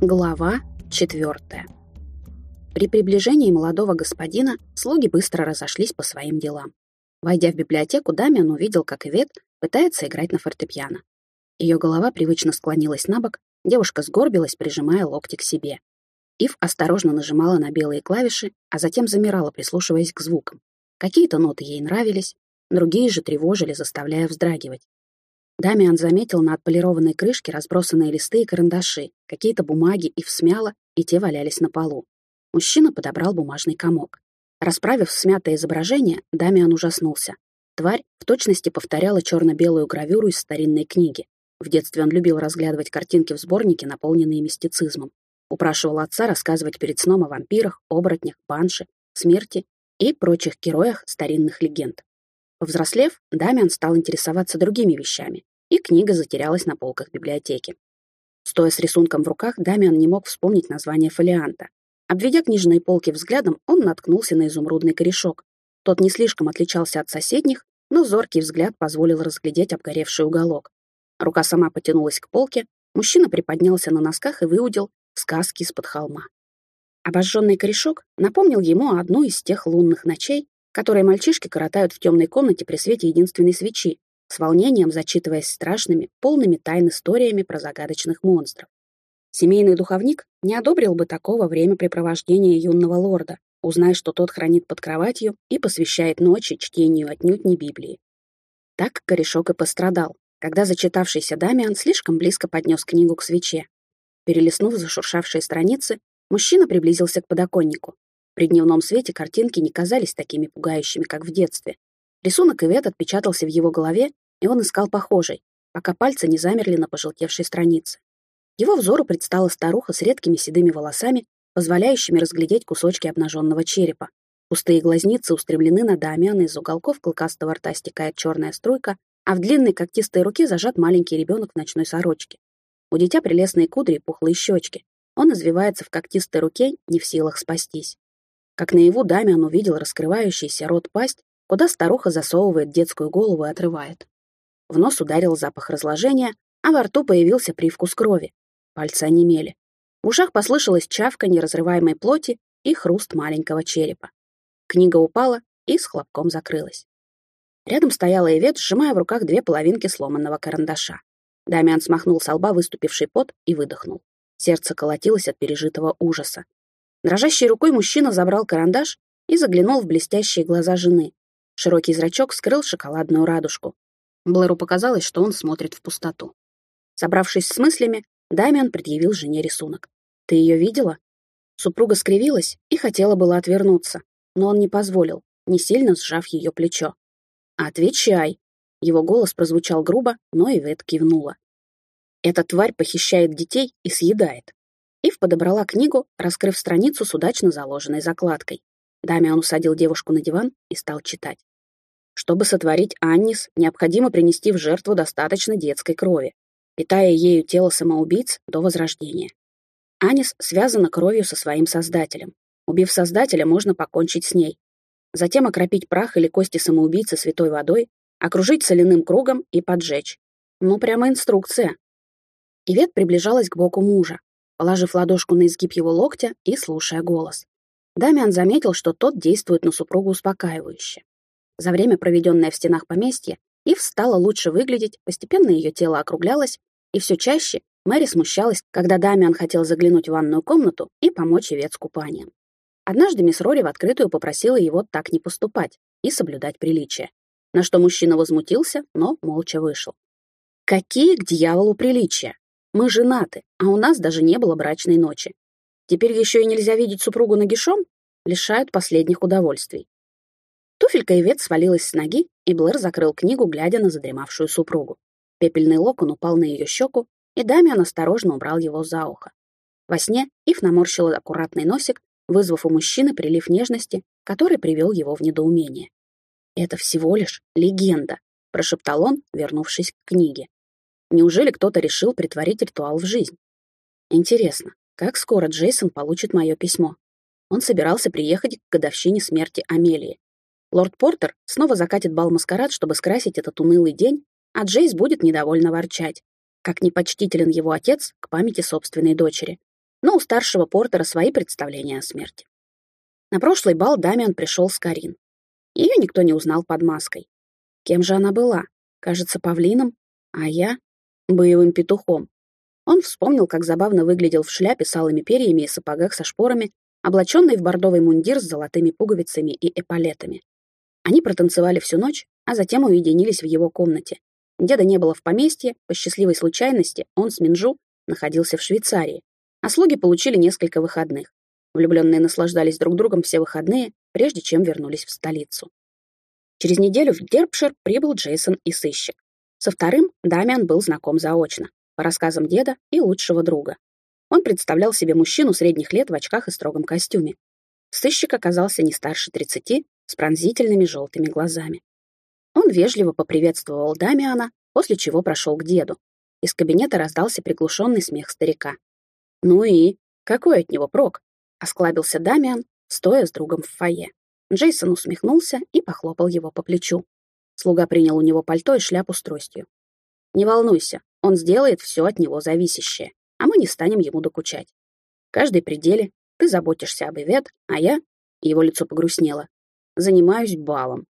Глава четвертая. При приближении молодого господина слуги быстро разошлись по своим делам. Войдя в библиотеку, Дамиан увидел, как Ивет пытается играть на фортепиано. Ее голова привычно склонилась на бок, девушка сгорбилась, прижимая локти к себе. Ив осторожно нажимала на белые клавиши, а затем замирала, прислушиваясь к звукам. Какие-то ноты ей нравились, другие же тревожили, заставляя вздрагивать. Дамиан заметил на отполированной крышке разбросанные листы и карандаши, какие-то бумаги и всмяло, и те валялись на полу. Мужчина подобрал бумажный комок. Расправив смятое изображение, Дамиан ужаснулся. Тварь в точности повторяла черно-белую гравюру из старинной книги. В детстве он любил разглядывать картинки в сборнике, наполненные мистицизмом. Упрашивал отца рассказывать перед сном о вампирах, оборотнях, банше, смерти и прочих героях старинных легенд. Повзрослев, Дамиан стал интересоваться другими вещами, и книга затерялась на полках библиотеки. Стоя с рисунком в руках, Дамиан не мог вспомнить название фолианта. Обведя книжные полки взглядом, он наткнулся на изумрудный корешок. Тот не слишком отличался от соседних, но зоркий взгляд позволил разглядеть обгоревший уголок. Рука сама потянулась к полке, мужчина приподнялся на носках и выудил сказки из-под холма. Обожженный корешок напомнил ему одну из тех лунных ночей, которые мальчишки коротают в темной комнате при свете единственной свечи, с волнением зачитываясь страшными, полными тайн историями про загадочных монстров. Семейный духовник не одобрил бы такого времяпрепровождения юного лорда, узнай, что тот хранит под кроватью и посвящает ночи чтению отнюдь не Библии. Так корешок и пострадал, когда зачитавшийся Дамиан слишком близко поднес книгу к свече. Перелистнув зашуршавшие страницы, мужчина приблизился к подоконнику. При дневном свете картинки не казались такими пугающими, как в детстве. Рисунок Ивет отпечатался в его голове, и он искал похожий, пока пальцы не замерли на пожелтевшей странице. Его взору предстала старуха с редкими седыми волосами, позволяющими разглядеть кусочки обнаженного черепа. Пустые глазницы устремлены на Дамиана, из уголков клыкастого рта стекает черная струйка, а в длинной когтистой руке зажат маленький ребенок в ночной сорочке. У дитя прелестные кудри и пухлые щечки. Он извивается в когтистой руке, не в силах спастись. Как наяву Дамиан увидел раскрывающийся рот пасть, куда старуха засовывает детскую голову и отрывает. В нос ударил запах разложения, а во рту появился привкус крови. Пальцы онемели. В ушах послышалось чавка неразрываемой плоти и хруст маленького черепа. Книга упала и с хлопком закрылась. Рядом стояла Ивет, сжимая в руках две половинки сломанного карандаша. Дамиан смахнул с лба выступивший пот и выдохнул. Сердце колотилось от пережитого ужаса. Дрожащей рукой мужчина забрал карандаш и заглянул в блестящие глаза жены. Широкий зрачок скрыл шоколадную радужку. Блэру показалось, что он смотрит в пустоту. Собравшись с мыслями, Дамиан предъявил жене рисунок. «Ты ее видела?» Супруга скривилась и хотела было отвернуться, но он не позволил, не сильно сжав ее плечо. «Отвечай!» Его голос прозвучал грубо, но Ивет кивнула. «Эта тварь похищает детей и съедает. Ив подобрала книгу, раскрыв страницу с удачно заложенной закладкой. Дамиан усадил девушку на диван и стал читать. Чтобы сотворить Аннис, необходимо принести в жертву достаточно детской крови, питая ею тело самоубийц до возрождения. Анис связана кровью со своим создателем. Убив создателя, можно покончить с ней. Затем окропить прах или кости самоубийцы святой водой, окружить соляным кругом и поджечь. Ну, прямо инструкция. Ивет приближалась к боку мужа, положив ладошку на изгиб его локтя и слушая голос. Дамиан заметил, что тот действует на супругу успокаивающе. За время, проведенное в стенах поместья, Ив стала лучше выглядеть, постепенно ее тело округлялось, и все чаще Мэри смущалась, когда Дамиан хотел заглянуть в ванную комнату и помочь Ивет с купанием. Однажды мисс Рори в открытую попросила его так не поступать и соблюдать приличия, на что мужчина возмутился, но молча вышел. Какие к дьяволу приличия? Мы женаты, а у нас даже не было брачной ночи. Теперь еще и нельзя видеть супругу нагишом? Лишают последних удовольствий. Туфелька Ивет свалилась с ноги, и Блэр закрыл книгу, глядя на задремавшую супругу. Пепельный локон упал на ее щеку, и Дамиан осторожно убрал его за ухо. Во сне Ив наморщила аккуратный носик, вызвав у мужчины прилив нежности, который привел его в недоумение. «Это всего лишь легенда», — прошептал он, вернувшись к книге. Неужели кто-то решил притворить ритуал в жизнь? Интересно, как скоро Джейсон получит мое письмо? Он собирался приехать к годовщине смерти Амелии. Лорд Портер снова закатит бал-маскарад, чтобы скрасить этот унылый день, а Джейс будет недовольно ворчать, как непочтителен его отец к памяти собственной дочери. но у старшего Портера свои представления о смерти. На прошлый бал Дамиан пришел с Карин. Ее никто не узнал под маской. Кем же она была? Кажется, павлином, а я — боевым петухом. Он вспомнил, как забавно выглядел в шляпе с алыми перьями и сапогах со шпорами, облаченный в бордовый мундир с золотыми пуговицами и эполетами. Они протанцевали всю ночь, а затем уединились в его комнате. Деда не было в поместье, по счастливой случайности он с Минжу находился в Швейцарии, а слуги получили несколько выходных. Влюбленные наслаждались друг другом все выходные, прежде чем вернулись в столицу. Через неделю в Дерпшир прибыл Джейсон и сыщик. Со вторым Дамиан был знаком заочно, по рассказам деда и лучшего друга. Он представлял себе мужчину средних лет в очках и строгом костюме. Сыщик оказался не старше 30, с пронзительными желтыми глазами. Он вежливо поприветствовал Дамиана, после чего прошел к деду. Из кабинета раздался приглушенный смех старика. «Ну и? Какой от него прок?» — осклабился Дамиан, стоя с другом в фойе. Джейсон усмехнулся и похлопал его по плечу. Слуга принял у него пальто и шляпу с тростью. «Не волнуйся, он сделает все от него зависящее, а мы не станем ему докучать. В каждой пределе ты заботишься об Ивет, а я...» Его лицо погрустнело. «Занимаюсь балом.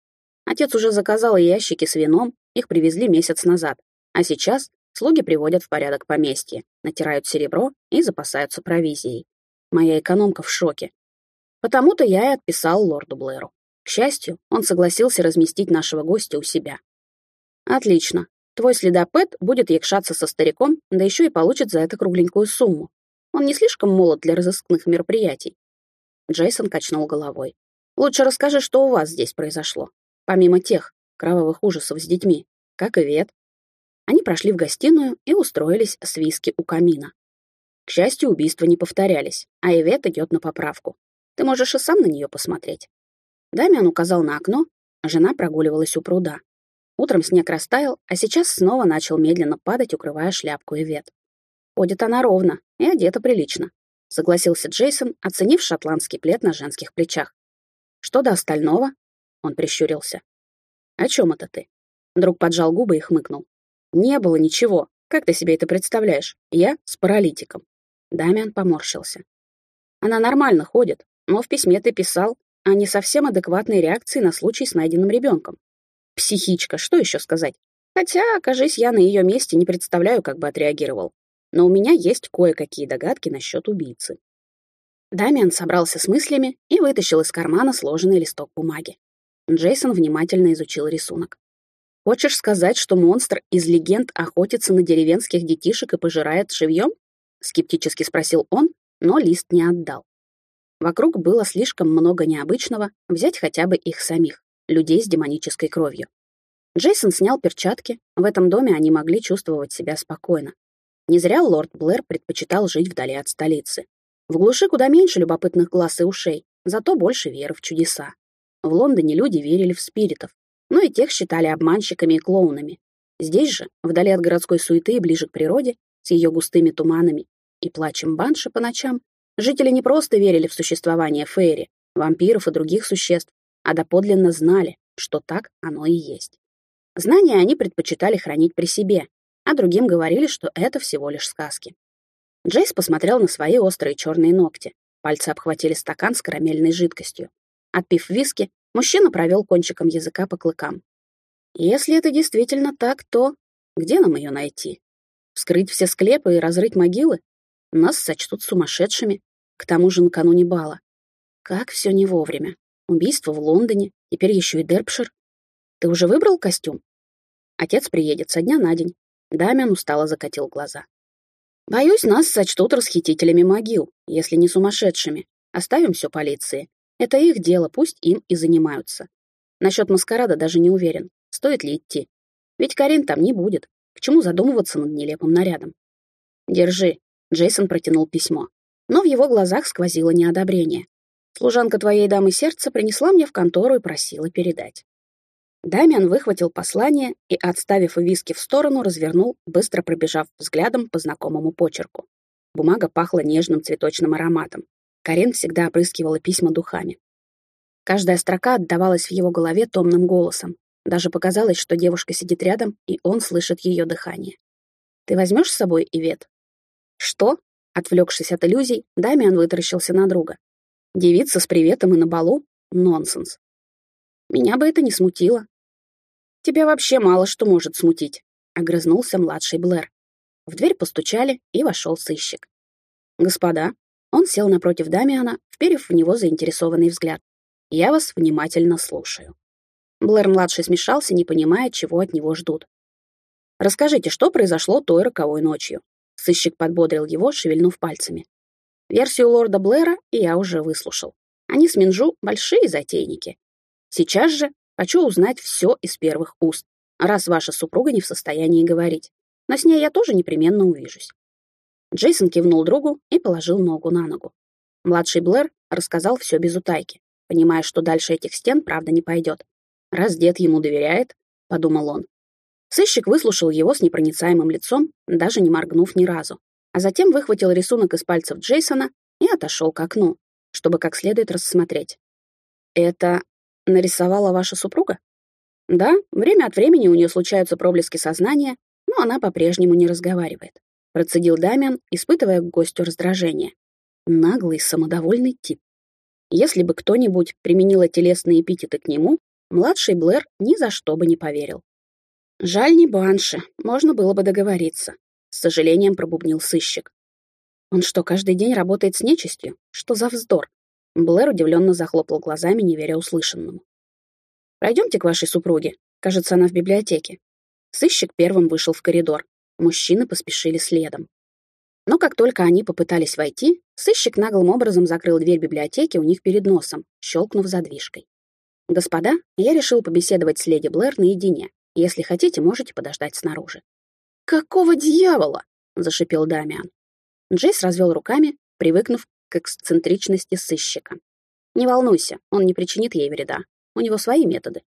Отец уже заказал ящики с вином, их привезли месяц назад, а сейчас слуги приводят в порядок поместье, натирают серебро и запасаются провизией. Моя экономка в шоке. Потому-то я и отписал лорду Блэру. К счастью, он согласился разместить нашего гостя у себя. Отлично. Твой следопыт будет якшаться со стариком, да еще и получит за это кругленькую сумму. Он не слишком молод для разыскных мероприятий. Джейсон качнул головой. Лучше расскажи, что у вас здесь произошло, помимо тех кровавых ужасов с детьми, как и Вет. Они прошли в гостиную и устроились с виски у камина. К счастью, убийства не повторялись, а Ивет идет на поправку. Ты можешь и сам на нее посмотреть. Дамиан указал на окно, жена прогуливалась у пруда. Утром снег растаял, а сейчас снова начал медленно падать, укрывая шляпку и вет. Ходит она ровно и одета прилично, согласился Джейсон, оценив шотландский плед на женских плечах. Что до остального? Он прищурился. О чем это ты? Друг поджал губы и хмыкнул. Не было ничего. Как ты себе это представляешь? Я с паралитиком. Дамиан поморщился. Она нормально ходит, но в письме ты писал о не совсем адекватной реакции на случай с найденным ребенком. Психичка, что еще сказать? Хотя, окажись, я на ее месте не представляю, как бы отреагировал. Но у меня есть кое-какие догадки насчет убийцы. Дамиан собрался с мыслями и вытащил из кармана сложенный листок бумаги. Джейсон внимательно изучил рисунок. «Хочешь сказать, что монстр из легенд охотится на деревенских детишек и пожирает живьем?» — скептически спросил он, но лист не отдал. Вокруг было слишком много необычного, взять хотя бы их самих, людей с демонической кровью. Джейсон снял перчатки, в этом доме они могли чувствовать себя спокойно. Не зря лорд Блэр предпочитал жить вдали от столицы. В глуши куда меньше любопытных глаз и ушей, зато больше веры в чудеса. В Лондоне люди верили в спиритов, но и тех считали обманщиками и клоунами. Здесь же, вдали от городской суеты и ближе к природе, с ее густыми туманами и плачем банши по ночам, Жители не просто верили в существование фейри, вампиров и других существ, а доподлинно знали, что так оно и есть. Знания они предпочитали хранить при себе, а другим говорили, что это всего лишь сказки. Джейс посмотрел на свои острые черные ногти. Пальцы обхватили стакан с карамельной жидкостью. Отпив виски, мужчина провел кончиком языка по клыкам. Если это действительно так, то где нам ее найти? Вскрыть все склепы и разрыть могилы? Нас сочтут сумасшедшими, к тому же накануне бала. Как все не вовремя. Убийство в Лондоне, теперь еще и Дерпшир. Ты уже выбрал костюм? Отец приедет со дня на день. Дамиан устало закатил глаза. Боюсь, нас сочтут расхитителями могил, если не сумасшедшими. Оставим все полиции. Это их дело, пусть им и занимаются. Насчет маскарада даже не уверен, стоит ли идти. Ведь Карин там не будет. К чему задумываться над нелепым нарядом? Держи, Джейсон протянул письмо. Но в его глазах сквозило неодобрение. Служанка твоей дамы сердца принесла мне в контору и просила передать. Дамиан выхватил послание и, отставив виски в сторону, развернул, быстро пробежав взглядом по знакомому почерку. Бумага пахла нежным цветочным ароматом. Карин всегда опрыскивала письма духами. Каждая строка отдавалась в его голове томным голосом. Даже показалось, что девушка сидит рядом, и он слышит ее дыхание. «Ты возьмешь с собой Ивет?» «Что?» Отвлекшись от иллюзий, Дамиан вытаращился на друга. Девица с приветом и на балу? Нонсенс. Меня бы это не смутило. Тебя вообще мало что может смутить, огрызнулся младший Блэр. В дверь постучали, и вошел сыщик. Господа, он сел напротив Дамиана, вперев в него заинтересованный взгляд. Я вас внимательно слушаю. Блэр-младший смешался, не понимая, чего от него ждут. «Расскажите, что произошло той роковой ночью?» Сыщик подбодрил его, шевельнув пальцами. Версию лорда Блэра я уже выслушал. Они с Минжу — большие затейники. Сейчас же хочу узнать все из первых уст, раз ваша супруга не в состоянии говорить. Но с ней я тоже непременно увижусь. Джейсон кивнул другу и положил ногу на ногу. Младший Блэр рассказал все без утайки, понимая, что дальше этих стен правда не пойдет. Раз дед ему доверяет, — подумал он. Сыщик выслушал его с непроницаемым лицом, даже не моргнув ни разу, а затем выхватил рисунок из пальцев Джейсона и отошел к окну, чтобы как следует рассмотреть. «Это нарисовала ваша супруга?» «Да, время от времени у нее случаются проблески сознания, но она по-прежнему не разговаривает», процедил Дамиан, испытывая к гостю раздражение. Наглый, самодовольный тип. Если бы кто-нибудь применил телесные эпитеты к нему, младший Блэр ни за что бы не поверил. «Жаль не банши, можно было бы договориться», — с сожалением пробубнил сыщик. «Он что, каждый день работает с нечистью? Что за вздор?» Блэр удивленно захлопал глазами, не веря услышанному. «Пройдемте к вашей супруге. Кажется, она в библиотеке». Сыщик первым вышел в коридор. Мужчины поспешили следом. Но как только они попытались войти, сыщик наглым образом закрыл дверь библиотеки у них перед носом, щелкнув задвижкой. «Господа, я решил побеседовать с леди Блэр наедине. Если хотите, можете подождать снаружи». «Какого дьявола?» — зашипел Дамиан. Джейс развел руками, привыкнув к эксцентричности сыщика. «Не волнуйся, он не причинит ей вреда. У него свои методы».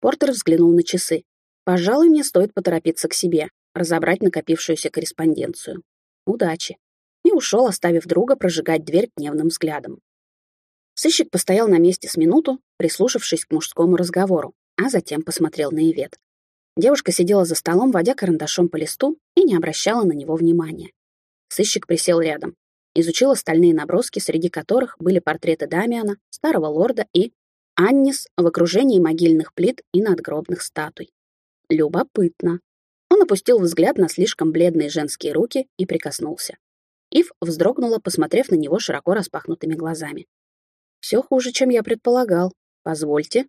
Портер взглянул на часы. «Пожалуй, мне стоит поторопиться к себе, разобрать накопившуюся корреспонденцию. Удачи». И ушел, оставив друга прожигать дверь гневным взглядом. Сыщик постоял на месте с минуту, прислушавшись к мужскому разговору, а затем посмотрел на Ивет. Девушка сидела за столом, водя карандашом по листу, и не обращала на него внимания. Сыщик присел рядом, изучил остальные наброски, среди которых были портреты Дамиана, старого лорда и Аннис в окружении могильных плит и надгробных статуй. Любопытно. Он опустил взгляд на слишком бледные женские руки и прикоснулся. Ив вздрогнула, посмотрев на него широко распахнутыми глазами. «Все хуже, чем я предполагал. Позвольте».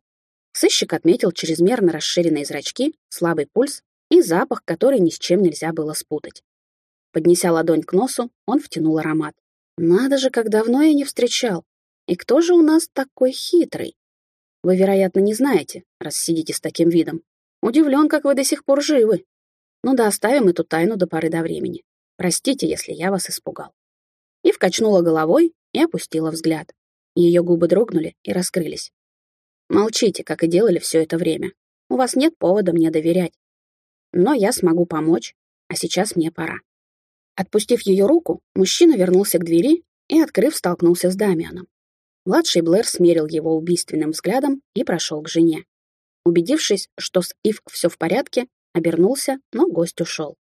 Сыщик отметил чрезмерно расширенные зрачки, слабый пульс и запах, который ни с чем нельзя было спутать. Поднеся ладонь к носу, он втянул аромат. «Надо же, как давно я не встречал! И кто же у нас такой хитрый? Вы, вероятно, не знаете, раз сидите с таким видом. Удивлен, как вы до сих пор живы. Ну да оставим эту тайну до поры до времени. Простите, если я вас испугал». И вкачнула головой и опустила взгляд. Ее губы дрогнули и раскрылись. Молчите, как и делали все это время. У вас нет повода мне доверять. Но я смогу помочь, а сейчас мне пора. Отпустив ее руку, мужчина вернулся к двери и, открыв, столкнулся с Дамианом. Младший Блэр смерил его убийственным взглядом и прошел к жене. Убедившись, что с Ив все в порядке, обернулся, но гость ушел.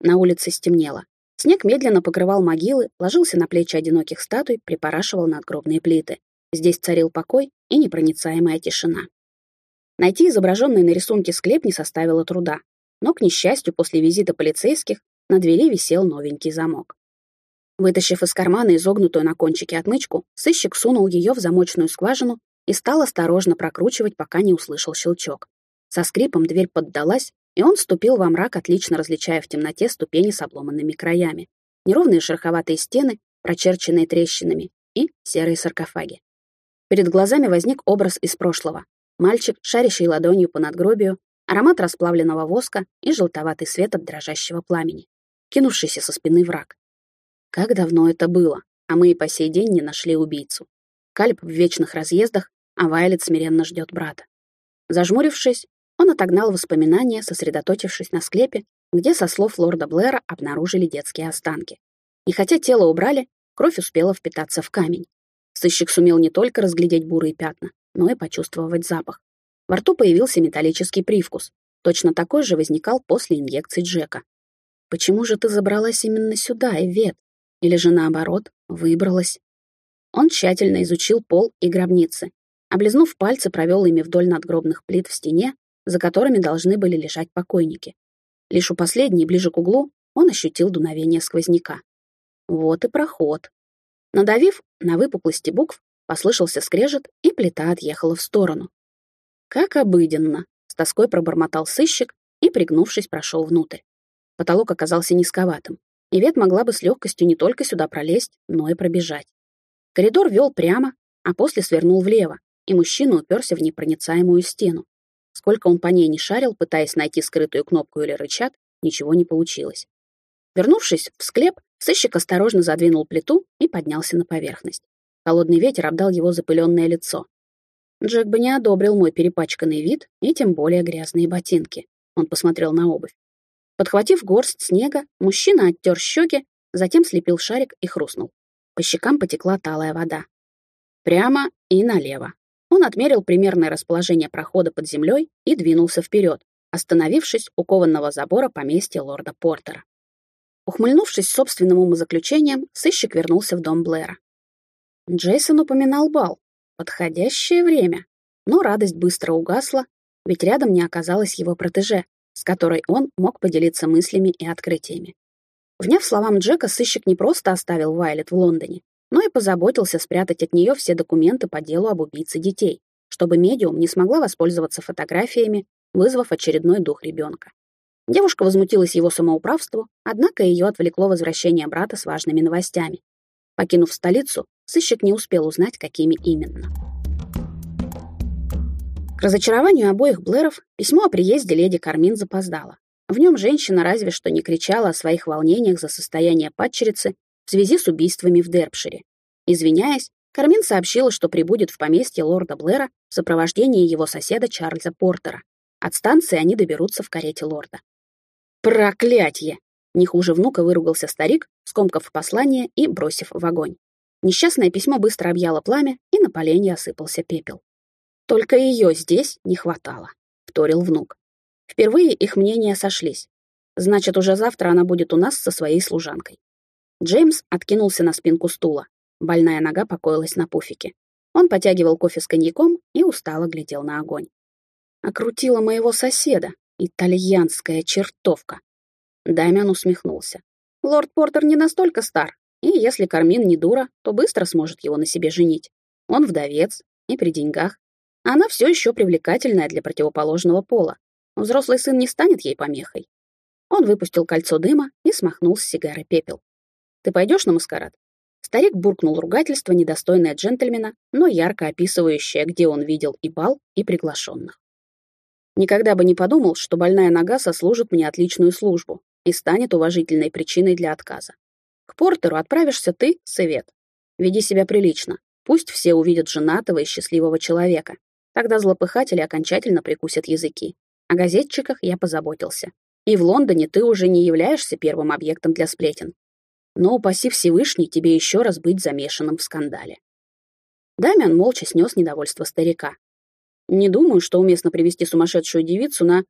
На улице стемнело. Снег медленно покрывал могилы, ложился на плечи одиноких статуй, припорашивал надгробные плиты. Здесь царил покой и непроницаемая тишина. Найти изображенный на рисунке склеп не составило труда, но, к несчастью, после визита полицейских на двери висел новенький замок. Вытащив из кармана изогнутую на кончике отмычку, сыщик сунул ее в замочную скважину и стал осторожно прокручивать, пока не услышал щелчок. Со скрипом дверь поддалась, и он ступил во мрак, отлично различая в темноте ступени с обломанными краями, неровные шероховатые стены, прочерченные трещинами, и серые саркофаги. Перед глазами возник образ из прошлого. Мальчик, шарящий ладонью по надгробию, аромат расплавленного воска и желтоватый свет от дрожащего пламени, кинувшийся со спины враг. Как давно это было, а мы и по сей день не нашли убийцу. Кальп в вечных разъездах, а Вайлет смиренно ждет брата. Зажмурившись, он отогнал воспоминания, сосредоточившись на склепе, где, со слов лорда Блэра, обнаружили детские останки. И хотя тело убрали, кровь успела впитаться в камень. Сыщик сумел не только разглядеть бурые пятна, но и почувствовать запах. Во рту появился металлический привкус. Точно такой же возникал после инъекций Джека. «Почему же ты забралась именно сюда, Эвет? Или же наоборот, выбралась? Он тщательно изучил пол и гробницы. Облизнув пальцы, провел ими вдоль надгробных плит в стене, за которыми должны были лежать покойники. Лишь у последней, ближе к углу, он ощутил дуновение сквозняка. Вот и проход. Надавив на выпуклости букв, послышался скрежет, и плита отъехала в сторону. Как обыденно, с тоской пробормотал сыщик и, пригнувшись, прошел внутрь. Потолок оказался низковатым, и Вет могла бы с легкостью не только сюда пролезть, но и пробежать. Коридор вел прямо, а после свернул влево, и мужчина уперся в непроницаемую стену. Сколько он по ней не шарил, пытаясь найти скрытую кнопку или рычаг, ничего не получилось. Вернувшись в склеп, сыщик осторожно задвинул плиту и поднялся на поверхность. Холодный ветер обдал его запыленное лицо. Джек бы не одобрил мой перепачканный вид и тем более грязные ботинки. Он посмотрел на обувь. Подхватив горсть снега, мужчина оттер щеки, затем слепил шарик и хрустнул. По щекам потекла талая вода. Прямо и налево. Он отмерил примерное расположение прохода под землей и двинулся вперед, остановившись у кованного забора поместья лорда Портера. Ухмыльнувшись собственным умозаключением, сыщик вернулся в дом Блэра. Джейсон упоминал бал. Подходящее время. Но радость быстро угасла, ведь рядом не оказалось его протеже, с которой он мог поделиться мыслями и открытиями. Вняв словам Джека, сыщик не просто оставил Вайлет в Лондоне, но и позаботился спрятать от нее все документы по делу об убийце детей, чтобы медиум не смогла воспользоваться фотографиями, вызвав очередной дух ребенка. Девушка возмутилась его самоуправству, однако ее отвлекло возвращение брата с важными новостями. Покинув столицу, сыщик не успел узнать, какими именно. К разочарованию обоих Блэров письмо о приезде леди Кармин запоздало. В нем женщина разве что не кричала о своих волнениях за состояние падчерицы в связи с убийствами в Дерпшире. Извиняясь, Кармин сообщила, что прибудет в поместье лорда Блэра в сопровождении его соседа Чарльза Портера. От станции они доберутся в карете лорда. «Проклятье!» Не хуже внука выругался старик, скомкав послание и бросив в огонь. Несчастное письмо быстро объяло пламя, и на поленье осыпался пепел. «Только ее здесь не хватало», — вторил внук. Впервые их мнения сошлись. Значит, уже завтра она будет у нас со своей служанкой. Джеймс откинулся на спинку стула. Больная нога покоилась на пуфике. Он потягивал кофе с коньяком и устало глядел на огонь. Окрутила моего соседа, итальянская чертовка. Дамиан усмехнулся. Лорд Портер не настолько стар, и если Кармин не дура, то быстро сможет его на себе женить. Он вдовец и при деньгах. Она все еще привлекательная для противоположного пола, Взрослый сын не станет ей помехой. Он выпустил кольцо дыма и смахнул с сигары пепел. «Ты пойдешь на маскарад?» Старик буркнул ругательство, недостойное джентльмена, но ярко описывающее, где он видел и бал, и приглашенных. Никогда бы не подумал, что больная нога сослужит мне отличную службу и станет уважительной причиной для отказа. К Портеру отправишься ты, Совет. Веди себя прилично. Пусть все увидят женатого и счастливого человека. Тогда злопыхатели окончательно прикусят языки. О газетчиках я позаботился. И в Лондоне ты уже не являешься первым объектом для сплетен. Но, упаси Всевышний, тебе еще раз быть замешанным в скандале. Дамиан молча снес недовольство старика. Не думаю, что уместно привести сумасшедшую девицу на...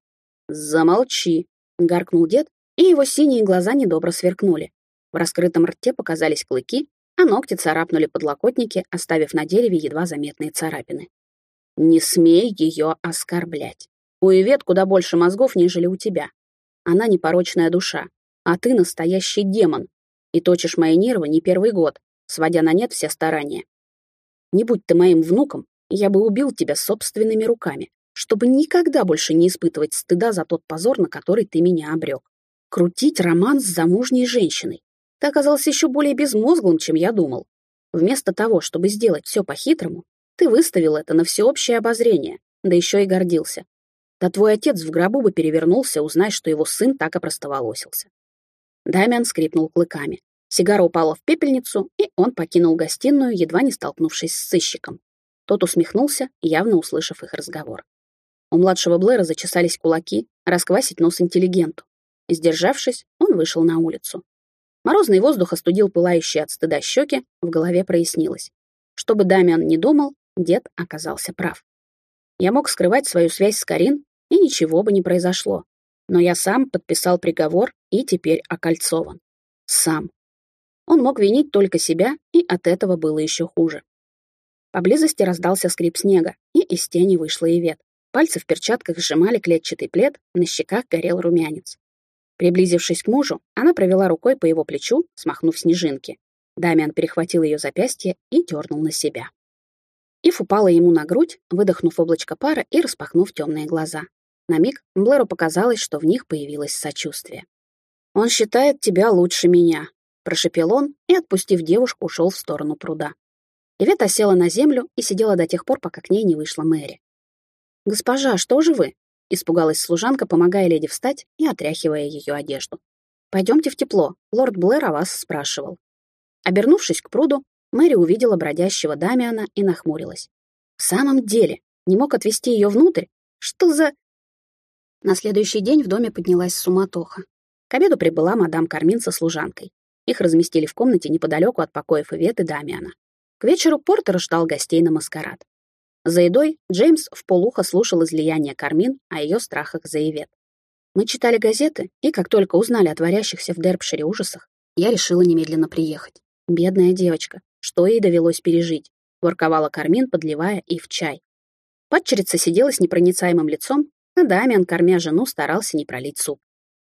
Замолчи, гаркнул дед, и его синие глаза недобро сверкнули. В раскрытом рте показались клыки, а ногти царапнули подлокотники, оставив на дереве едва заметные царапины. Не смей ее оскорблять. У Ивет куда больше мозгов, нежели у тебя. Она непорочная душа, а ты настоящий демон. И точишь мои нервы не первый год, сводя на нет все старания. Не будь ты моим внуком, я бы убил тебя собственными руками, чтобы никогда больше не испытывать стыда за тот позор, на который ты меня обрек. Крутить роман с замужней женщиной. Ты оказался еще более безмозглым, чем я думал. Вместо того, чтобы сделать все по-хитрому, ты выставил это на всеобщее обозрение, да еще и гордился. Да твой отец в гробу бы перевернулся, узнай, что его сын так и простоволосился. Дамиан скрипнул клыками. Сигара упала в пепельницу, и он покинул гостиную, едва не столкнувшись с сыщиком. Тот усмехнулся, явно услышав их разговор. У младшего Блэра зачесались кулаки, расквасить нос интеллигенту. Сдержавшись, он вышел на улицу. Морозный воздух остудил пылающие от стыда щеки, в голове прояснилось. Чтобы Дамиан не думал, дед оказался прав. Я мог скрывать свою связь с Карин, и ничего бы не произошло. Но я сам подписал приговор и теперь окольцован. Сам. Он мог винить только себя, и от этого было еще хуже. Поблизости раздался скрип снега, и из тени вышла Ивет. Пальцы в перчатках сжимали клетчатый плед, на щеках горел румянец. Приблизившись к мужу, она провела рукой по его плечу, смахнув снежинки. Дамиан перехватил ее запястье и дернул на себя. Ив упала ему на грудь, выдохнув облачко пара и распахнув темные глаза. На миг Блэру показалось, что в них появилось сочувствие. «Он считает тебя лучше меня», — прошепел он и, отпустив девушку, ушел в сторону пруда. Ивета села на землю и сидела до тех пор, пока к ней не вышла Мэри. «Госпожа, что же вы?» — испугалась служанка, помогая леди встать и отряхивая ее одежду. «Пойдемте в тепло, лорд Блэр о вас спрашивал». Обернувшись к пруду, Мэри увидела бродящего Дамиана и нахмурилась. «В самом деле, не мог отвезти ее внутрь? Что за...» На следующий день в доме поднялась суматоха. К обеду прибыла мадам Кармин со служанкой. Их разместили в комнате неподалеку от покоев Иветы Дамиана. К вечеру Портер ждал гостей на маскарад. За едой Джеймс в полухо слушал излияние Кармин о ее страхах за Ивет. Мы читали газеты, и как только узнали о творящихся в Дерпшире ужасах, я решила немедленно приехать. Бедная девочка, что ей довелось пережить, ворковала Кармин, подливая и в чай. Падчерица сидела с непроницаемым лицом, а Дамиан, кормя жену, старался не пролить суп.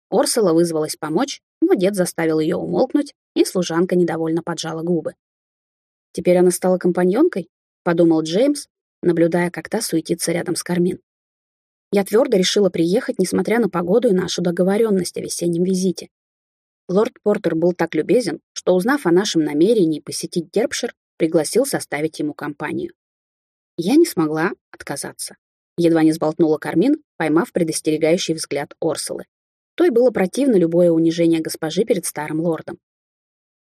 Орсела вызвалась помочь, но дед заставил ее умолкнуть, и служанка недовольно поджала губы. «Теперь она стала компаньонкой?» — подумал Джеймс, наблюдая, как та суетится рядом с Кармин. Я твердо решила приехать, несмотря на погоду и нашу договоренность о весеннем визите. Лорд Портер был так любезен, что, узнав о нашем намерении посетить Дерпшир, пригласил составить ему компанию. Я не смогла отказаться. Едва не сболтнула Кармин, поймав предостерегающий взгляд Орсулы. Той было противно любое унижение госпожи перед старым лордом.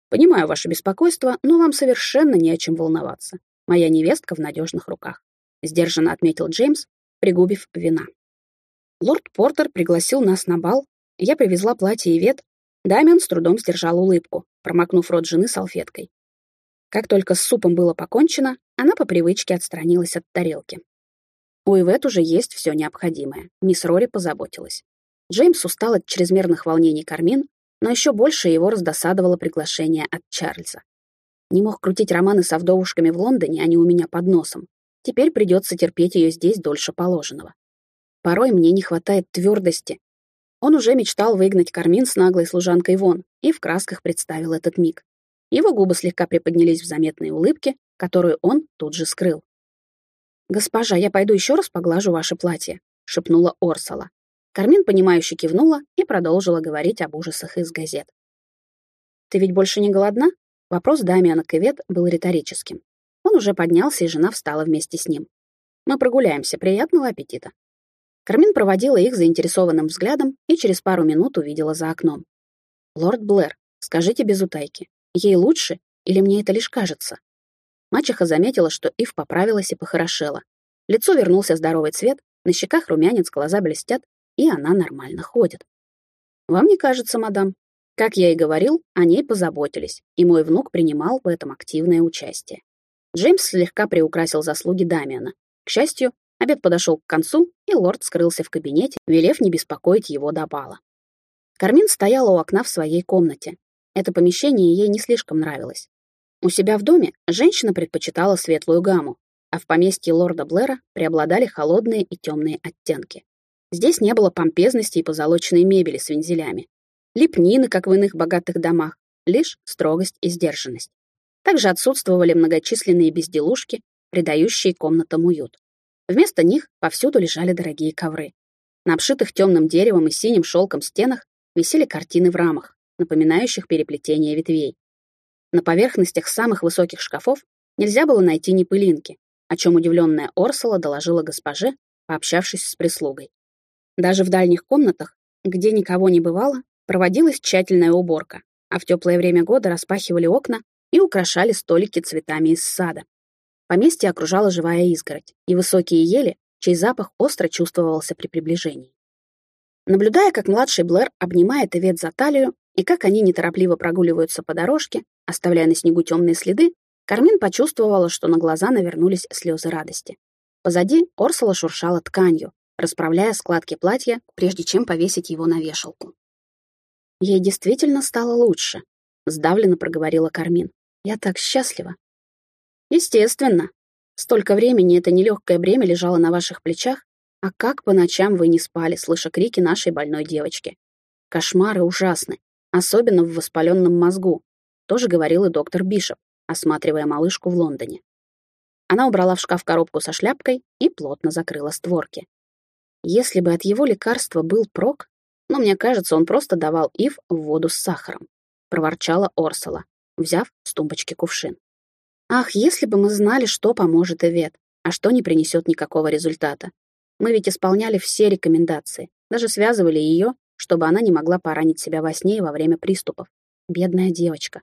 «Понимаю ваше беспокойство, но вам совершенно не о чем волноваться. Моя невестка в надежных руках. — сдержанно отметил Джеймс, пригубив вина. Лорд Портер пригласил нас на бал, я привезла платье и вет. Дамиан с трудом сдержал улыбку, промокнув рот жены салфеткой. Как только с супом было покончено, она по привычке отстранилась от тарелки. У Ивет уже есть все необходимое. Мисс Рори позаботилась. Джеймс устал от чрезмерных волнений Кармин, но еще больше его раздосадовало приглашение от Чарльза. Не мог крутить романы со вдовушками в Лондоне, а не у меня под носом. Теперь придется терпеть ее здесь дольше положенного. Порой мне не хватает твердости. Он уже мечтал выгнать Кармин с наглой служанкой вон и в красках представил этот миг. Его губы слегка приподнялись в заметные улыбки, которую он тут же скрыл. «Госпожа, я пойду еще раз поглажу ваше платье», — шепнула Орсала. Кармин, понимающе кивнула и продолжила говорить об ужасах из газет. «Ты ведь больше не голодна?» Вопрос Дамиана Кевет был риторическим. Он уже поднялся, и жена встала вместе с ним. «Мы прогуляемся. Приятного аппетита». Кармин проводила их заинтересованным взглядом и через пару минут увидела за окном. «Лорд Блэр, скажите без утайки, ей лучше или мне это лишь кажется?» Мачеха заметила, что Ив поправилась и похорошела. Лицо вернулся здоровый цвет, на щеках румянец, глаза блестят, и она нормально ходит. «Вам не кажется, мадам?» Как я и говорил, о ней позаботились, и мой внук принимал в этом активное участие. Джеймс слегка приукрасил заслуги Дамиана. К счастью, обед подошел к концу, и лорд скрылся в кабинете, велев не беспокоить его до бала. Кармин стояла у окна в своей комнате. Это помещение ей не слишком нравилось. У себя в доме женщина предпочитала светлую гамму, а в поместье лорда Блэра преобладали холодные и темные оттенки. Здесь не было помпезности и позолоченной мебели с вензелями, лепнины, как в иных богатых домах, лишь строгость и сдержанность. Также отсутствовали многочисленные безделушки, придающие комнатам уют. Вместо них повсюду лежали дорогие ковры. На обшитых темным деревом и синим шелком стенах висели картины в рамах, напоминающих переплетение ветвей. На поверхностях самых высоких шкафов нельзя было найти ни пылинки, о чем удивленная Орсола доложила госпоже, пообщавшись с прислугой. Даже в дальних комнатах, где никого не бывало, проводилась тщательная уборка, а в теплое время года распахивали окна и украшали столики цветами из сада. Поместье окружала живая изгородь и высокие ели, чей запах остро чувствовался при приближении. Наблюдая, как младший Блэр обнимает Ивет за талию и как они неторопливо прогуливаются по дорожке, оставляя на снегу темные следы, Кармин почувствовала, что на глаза навернулись слезы радости. Позади Орсола шуршала тканью, расправляя складки платья, прежде чем повесить его на вешалку. Ей действительно стало лучше, Сдавленно проговорила Кармин. «Я так счастлива». «Естественно. Столько времени это нелегкое бремя лежало на ваших плечах, а как по ночам вы не спали, слыша крики нашей больной девочки. Кошмары ужасны, особенно в воспаленном мозгу, тоже говорил и доктор Бишоп, осматривая малышку в Лондоне. Она убрала в шкаф коробку со шляпкой и плотно закрыла створки. Если бы от его лекарства был прок, но мне кажется, он просто давал Ив в воду с сахаром, проворчала Орсола, взяв с тумбочки кувшин. Ах, если бы мы знали, что поможет Ивет, а что не принесет никакого результата. Мы ведь исполняли все рекомендации, даже связывали ее, чтобы она не могла поранить себя во сне и во время приступов. Бедная девочка.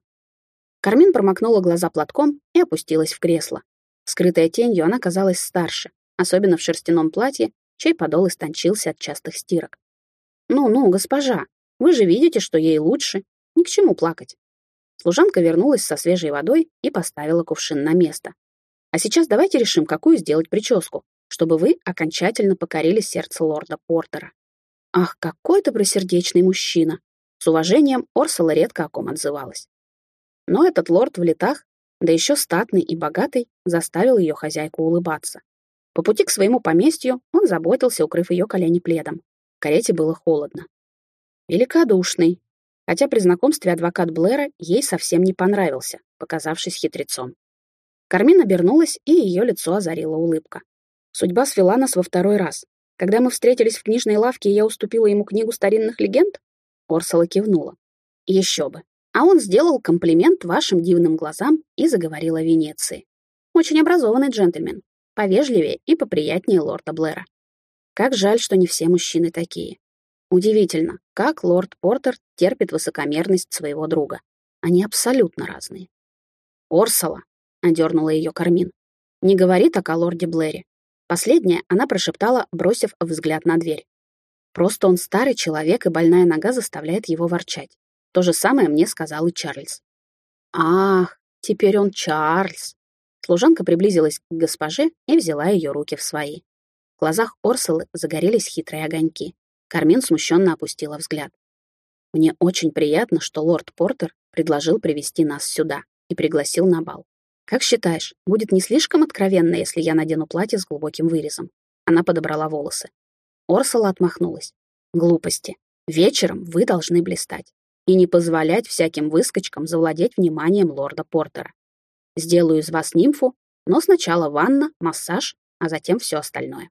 Кармин промокнула глаза платком и опустилась в кресло. Скрытая тенью, она казалась старше, особенно в шерстяном платье, чей подол истончился от частых стирок. «Ну-ну, госпожа, вы же видите, что ей лучше. Ни к чему плакать». Служанка вернулась со свежей водой и поставила кувшин на место. «А сейчас давайте решим, какую сделать прическу, чтобы вы окончательно покорили сердце лорда Портера». «Ах, какой ты просердечный мужчина!» С уважением Орсола редко о ком отзывалась. Но этот лорд в летах, да еще статный и богатый, заставил ее хозяйку улыбаться. По пути к своему поместью он заботился, укрыв ее колени пледом. В карете было холодно. Великодушный. Хотя при знакомстве адвокат Блэра ей совсем не понравился, показавшись хитрецом. Кармин обернулась, и ее лицо озарила улыбка. Судьба свела нас во второй раз. Когда мы встретились в книжной лавке, и я уступила ему книгу старинных легенд? Орсала кивнула. Еще бы. А он сделал комплимент вашим дивным глазам и заговорил о Венеции. Очень образованный джентльмен, повежливее и поприятнее лорда Блэра. Как жаль, что не все мужчины такие. Удивительно, как лорд Портер терпит высокомерность своего друга. Они абсолютно разные. «Орсала», — одернула ее Кармин, — «не говори так о лорде Блэре». Последнее она прошептала, бросив взгляд на дверь. Просто он старый человек, и больная нога заставляет его ворчать. То же самое мне сказал и Чарльз. «Ах, теперь он Чарльз!» Служанка приблизилась к госпоже и взяла ее руки в свои. В глазах Орселы загорелись хитрые огоньки. Кармен смущенно опустила взгляд. «Мне очень приятно, что лорд Портер предложил привести нас сюда и пригласил на бал. Как считаешь, будет не слишком откровенно, если я надену платье с глубоким вырезом?» Она подобрала волосы. Орсела отмахнулась. «Глупости. Вечером вы должны блистать и не позволять всяким выскочкам завладеть вниманием лорда Портера. Сделаю из вас нимфу, но сначала ванна, массаж, а затем все остальное.